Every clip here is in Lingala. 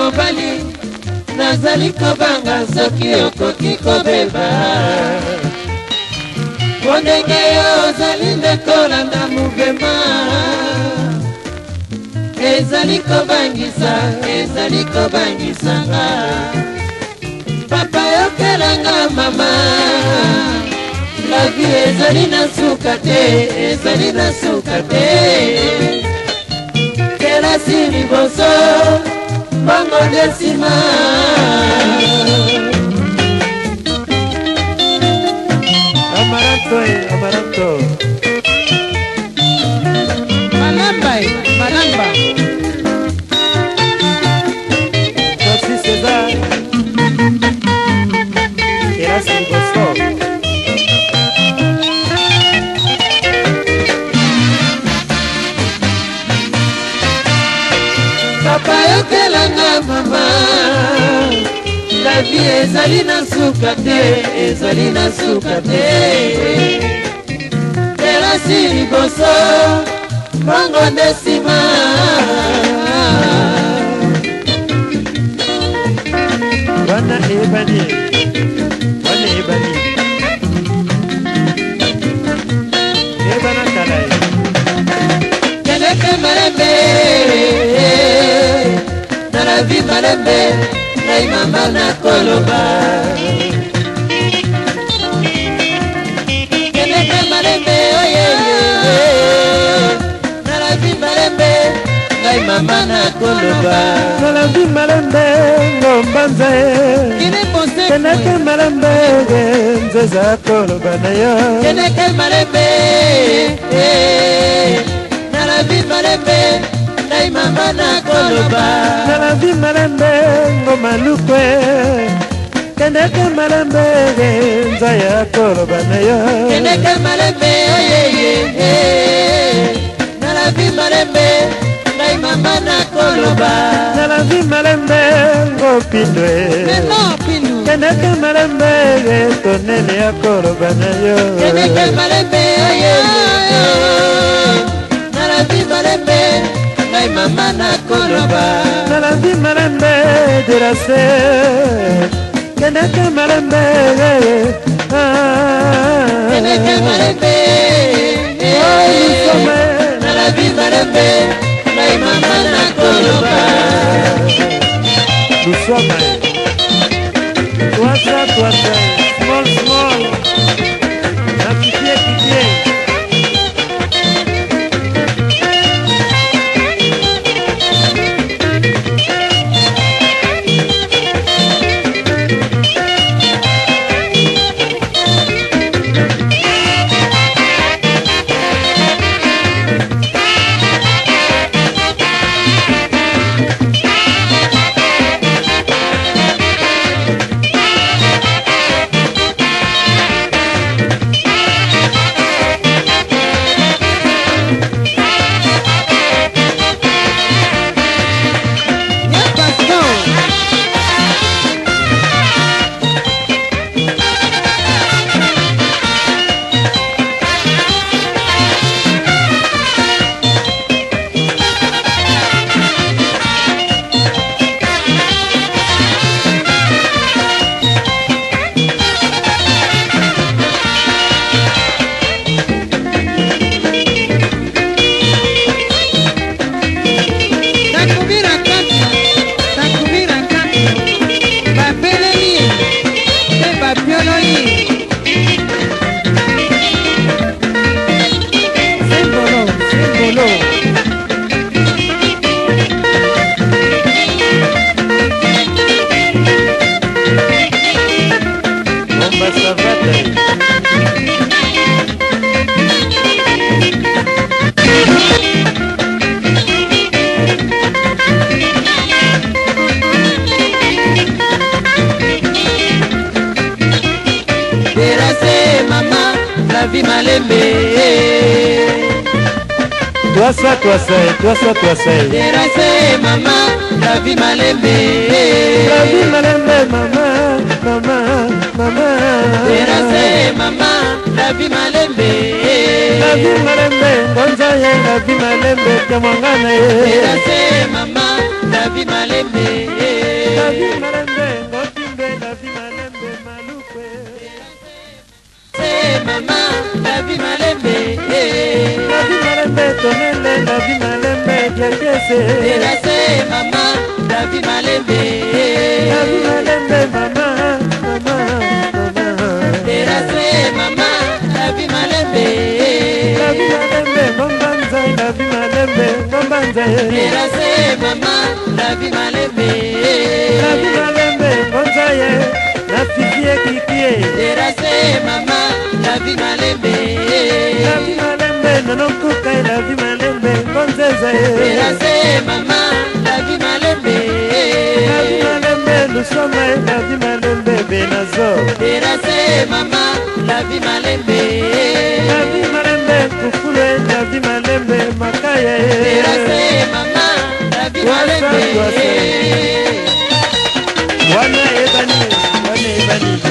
mobali nazali kobanga soki okoki kobeba po ndenge yo ozali nde kolanda mobema ezali kobangisa ezali kobangisanga papa yokelanga mama lavi ezali na suka te ezali na suka te kelasi liboso mbongo de nsima amaranto amaranto la vie ezali na suka te ezali na suka te telasi liboso mbongo nde nsima wana eyebani wana eyebani eyebana kala ye keleke malembe na la vie malembe ngai mama nakoloba keneka malembe oyeyeye nalazi malembe ngai mama nakoloba nalazi malembe ngomba nze keneke malembe nzeza koloba na yo keneke malembe e. nalazi malembe ngai mama nakoloba nalazi malembe bongo malukwe kendeke malembe nzai akoloba na yo kendeke malembe oyeyeye nalavi malembe ngai mama nakoloba nalavi malembe ngo pindwe kendeke malembe tonene akoloba na yo kendeke malembe oyeyeye nalavi malembe ngai mama nakoloba nalavi malembe edirase kende kemalembe kende kemalembe lusome nalabi malembe naimama nakoloba lusome twasa twasa mandi malembe twasa twasa twasa twasa terase mama lavi malembe lavi malembe mama mama mama terase mama lavi malembe lavi malembe ngonza ye lavi malembe kamwanga na ye terase mama mama davi malembe davi malembe tonele davi malembe diadiese delase mama davi malembe davi malembe mama mama mama delase mama davi malembe davi malembe mama nzai davi malembe mama nzai delase mama davi malembe davi malembe mama nzai na fikie kikie delase mama lusonga na vi malembe benazo terase mama na vi malembe na vi malembe kufule na vi malembe makaya terase mama na vi malembe wana ebani wana ebani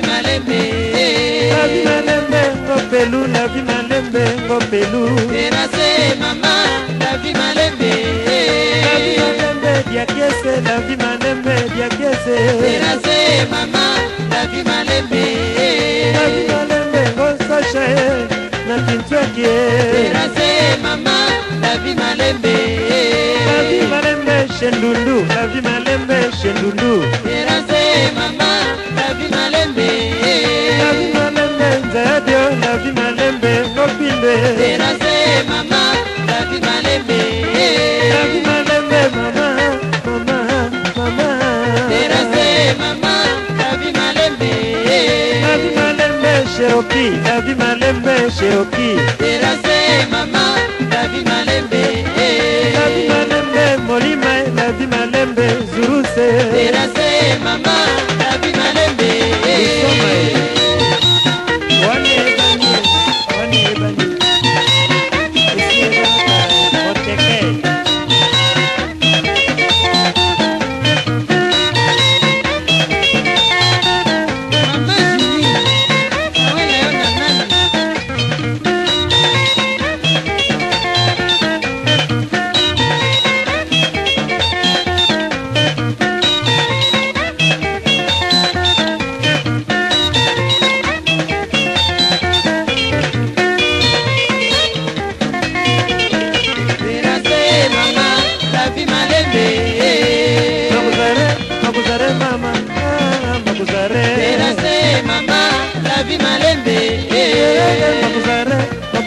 nabi malembe nabi malembe ngopelu nabi malembe ngopelu terase mama nabi malembe nabi malembe diakese nabi malembe diakese terase mama nabi malembe nabi malembe ngosacha na kintwaki terase mama nabi malembe nabi malembe shendundu nabi malembe shendundu Sheoki, Davi Malembe Sheoki. Terase mama, Davi Malembe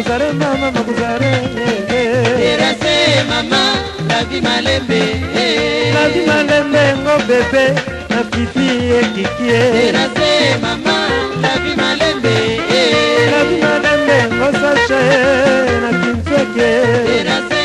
makuzare mama makuzare eh, eh. terase mama lavi malembe lavi eh. malembe ngo bebe na pipi ekikie terase mama lavi malembe lavi malembe ngo sache na kinfeke terase